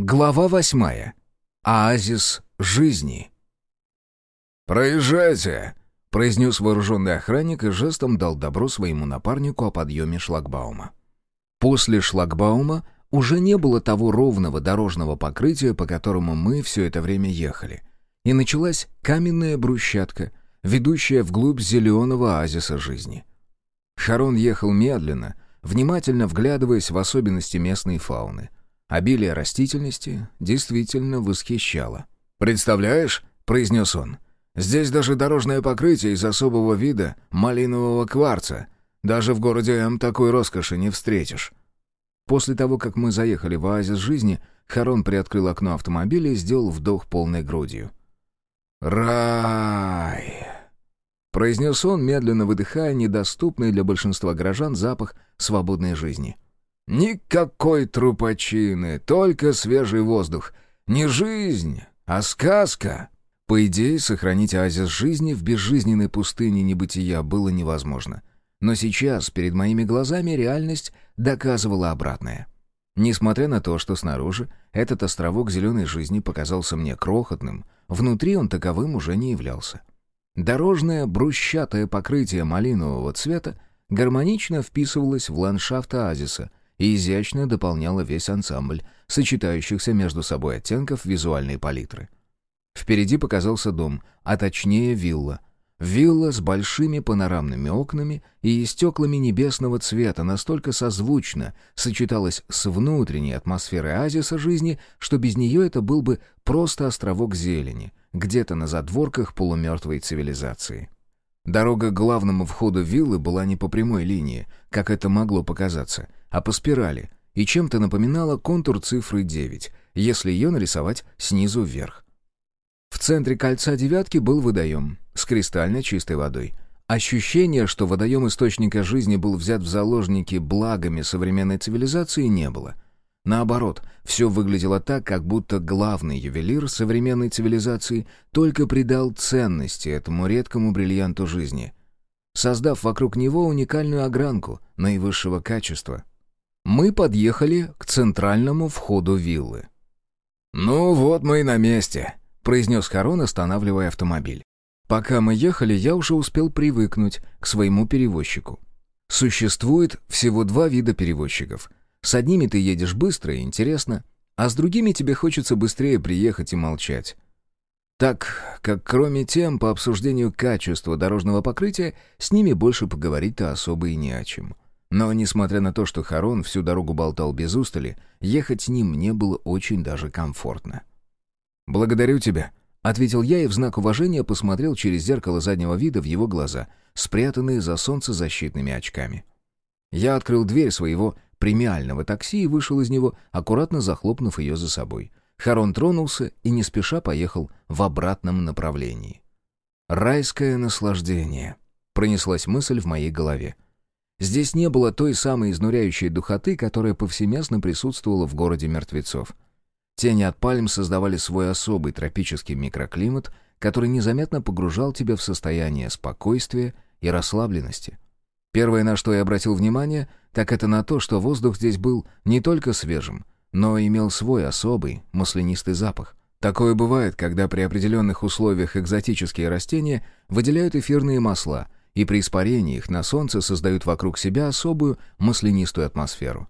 Глава восьмая. Оазис жизни. «Проезжайте!» — произнес вооруженный охранник и жестом дал добро своему напарнику о подъеме шлагбаума. После шлагбаума уже не было того ровного дорожного покрытия, по которому мы все это время ехали. И началась каменная брусчатка, ведущая вглубь зеленого оазиса жизни. Харон ехал медленно, внимательно вглядываясь в особенности местной фауны — Обилие растительности действительно восхищало. «Представляешь?» — произнес он. «Здесь даже дорожное покрытие из особого вида малинового кварца. Даже в городе М такой роскоши не встретишь». После того, как мы заехали в оазис жизни, Харон приоткрыл окно автомобиля и сделал вдох полной грудью. «Рай!» — произнес он, медленно выдыхая недоступный для большинства горожан запах свободной жизни — Никакой трупочины, только свежий воздух. Не жизнь, а сказка. По идее, сохранить оазис жизни в безжизненной пустыне небытия было невозможно. Но сейчас перед моими глазами реальность доказывала обратное. Несмотря на то, что снаружи этот островок зеленой жизни показался мне крохотным, внутри он таковым уже не являлся. Дорожное брусчатое покрытие малинового цвета гармонично вписывалось в ландшафт оазиса, и изящно дополняла весь ансамбль, сочетающихся между собой оттенков визуальной палитры. Впереди показался дом, а точнее вилла. Вилла с большими панорамными окнами и стеклами небесного цвета настолько созвучно сочеталась с внутренней атмосферой оазиса жизни, что без нее это был бы просто островок зелени, где-то на задворках полумертвой цивилизации. Дорога к главному входу виллы была не по прямой линии, как это могло показаться, а по спирали, и чем-то напоминала контур цифры 9, если ее нарисовать снизу вверх. В центре кольца девятки был водоем с кристально чистой водой. Ощущения, что водоем источника жизни был взят в заложники благами современной цивилизации, не было. Наоборот, все выглядело так, как будто главный ювелир современной цивилизации только придал ценности этому редкому бриллианту жизни, создав вокруг него уникальную огранку наивысшего качества. Мы подъехали к центральному входу виллы. «Ну вот мы и на месте», — произнес Харон, останавливая автомобиль. Пока мы ехали, я уже успел привыкнуть к своему перевозчику. Существует всего два вида перевозчиков. С одними ты едешь быстро и интересно, а с другими тебе хочется быстрее приехать и молчать. Так как кроме тем по обсуждению качества дорожного покрытия, с ними больше поговорить-то особо и не о чем. — но, несмотря на то, что Харон всю дорогу болтал без устали, ехать с ним мне было очень даже комфортно. «Благодарю тебя», — ответил я и в знак уважения посмотрел через зеркало заднего вида в его глаза, спрятанные за солнцезащитными очками. Я открыл дверь своего премиального такси и вышел из него, аккуратно захлопнув ее за собой. Харон тронулся и не спеша поехал в обратном направлении. «Райское наслаждение», — пронеслась мысль в моей голове. Здесь не было той самой изнуряющей духоты, которая повсеместно присутствовала в городе мертвецов. Тени от пальм создавали свой особый тропический микроклимат, который незаметно погружал тебя в состояние спокойствия и расслабленности. Первое, на что я обратил внимание, так это на то, что воздух здесь был не только свежим, но имел свой особый маслянистый запах. Такое бывает, когда при определенных условиях экзотические растения выделяют эфирные масла – и при испарении их на солнце создают вокруг себя особую маслянистую атмосферу.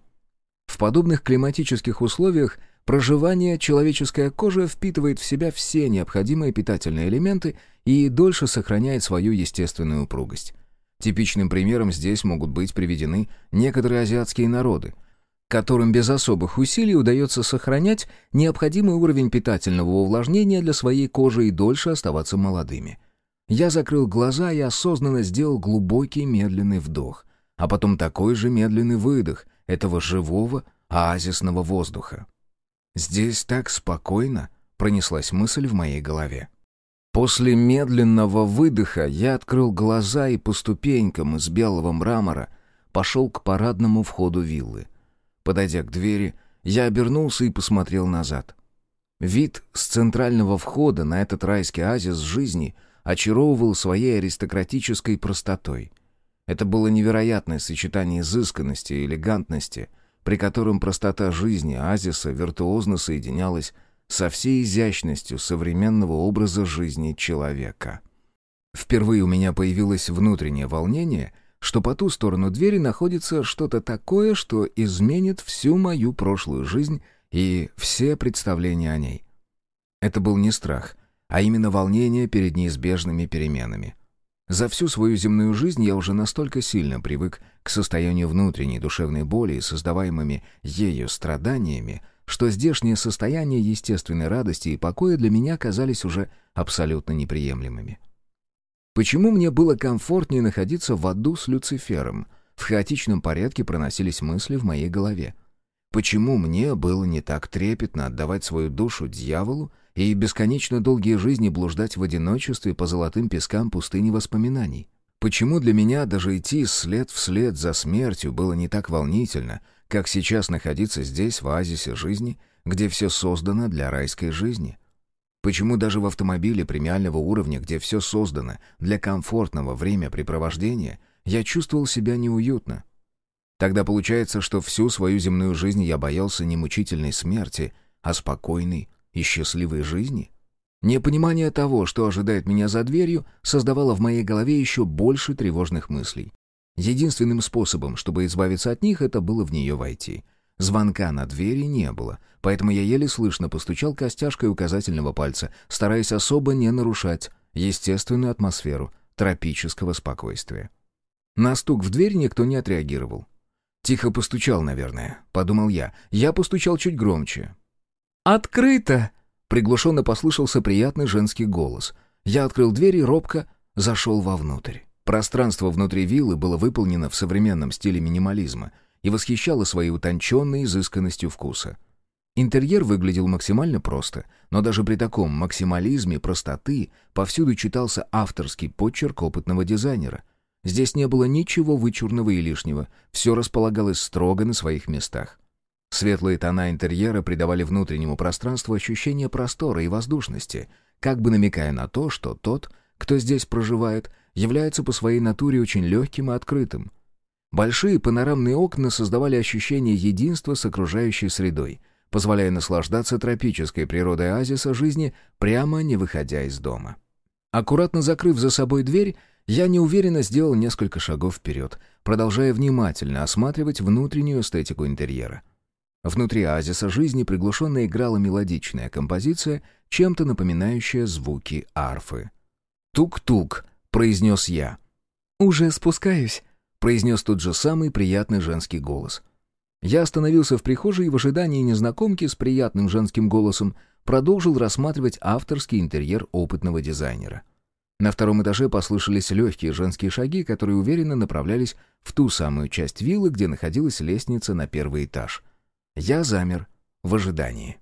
В подобных климатических условиях проживание человеческая кожа впитывает в себя все необходимые питательные элементы и дольше сохраняет свою естественную упругость. Типичным примером здесь могут быть приведены некоторые азиатские народы, которым без особых усилий удается сохранять необходимый уровень питательного увлажнения для своей кожи и дольше оставаться молодыми – я закрыл глаза и осознанно сделал глубокий медленный вдох, а потом такой же медленный выдох этого живого оазисного воздуха. «Здесь так спокойно», — пронеслась мысль в моей голове. После медленного выдоха я открыл глаза и по ступенькам из белого мрамора пошел к парадному входу виллы. Подойдя к двери, я обернулся и посмотрел назад. Вид с центрального входа на этот райский оазис жизни — очаровывал своей аристократической простотой. Это было невероятное сочетание изысканности и элегантности, при котором простота жизни Азиса виртуозно соединялась со всей изящностью современного образа жизни человека. Впервые у меня появилось внутреннее волнение, что по ту сторону двери находится что-то такое, что изменит всю мою прошлую жизнь и все представления о ней. Это был не страх, а именно волнение перед неизбежными переменами. За всю свою земную жизнь я уже настолько сильно привык к состоянию внутренней душевной боли и создаваемыми ею страданиями, что здешнее состояние естественной радости и покоя для меня казались уже абсолютно неприемлемыми. Почему мне было комфортнее находиться в аду с Люцифером? В хаотичном порядке проносились мысли в моей голове. Почему мне было не так трепетно отдавать свою душу дьяволу и бесконечно долгие жизни блуждать в одиночестве по золотым пескам пустыни воспоминаний? Почему для меня даже идти след вслед за смертью было не так волнительно, как сейчас находиться здесь, в оазисе жизни, где все создано для райской жизни? Почему даже в автомобиле премиального уровня, где все создано для комфортного времяпрепровождения, я чувствовал себя неуютно? Тогда получается, что всю свою земную жизнь я боялся не мучительной смерти, а спокойной и счастливой жизни? Непонимание того, что ожидает меня за дверью, создавало в моей голове еще больше тревожных мыслей. Единственным способом, чтобы избавиться от них, это было в нее войти. Звонка на двери не было, поэтому я еле слышно постучал костяшкой указательного пальца, стараясь особо не нарушать естественную атмосферу тропического спокойствия. На стук в дверь никто не отреагировал. «Тихо постучал, наверное», — подумал я. Я постучал чуть громче. «Открыто!» — приглушенно послышался приятный женский голос. Я открыл дверь и робко зашел вовнутрь. Пространство внутри виллы было выполнено в современном стиле минимализма и восхищало своей утонченной изысканностью вкуса. Интерьер выглядел максимально просто, но даже при таком максимализме простоты повсюду читался авторский почерк опытного дизайнера — Здесь не было ничего вычурного и лишнего, все располагалось строго на своих местах. Светлые тона интерьера придавали внутреннему пространству ощущение простора и воздушности, как бы намекая на то, что тот, кто здесь проживает, является по своей натуре очень легким и открытым. Большие панорамные окна создавали ощущение единства с окружающей средой, позволяя наслаждаться тропической природой оазиса жизни, прямо не выходя из дома. Аккуратно закрыв за собой дверь, я неуверенно сделал несколько шагов вперед, продолжая внимательно осматривать внутреннюю эстетику интерьера. Внутри оазиса жизни приглушенно играла мелодичная композиция, чем-то напоминающая звуки арфы. «Тук-тук», — произнес я. «Уже спускаюсь», — произнес тот же самый приятный женский голос. Я остановился в прихожей в ожидании незнакомки с приятным женским голосом продолжил рассматривать авторский интерьер опытного дизайнера. На втором этаже послышались легкие женские шаги, которые уверенно направлялись в ту самую часть виллы, где находилась лестница на первый этаж. Я замер в ожидании.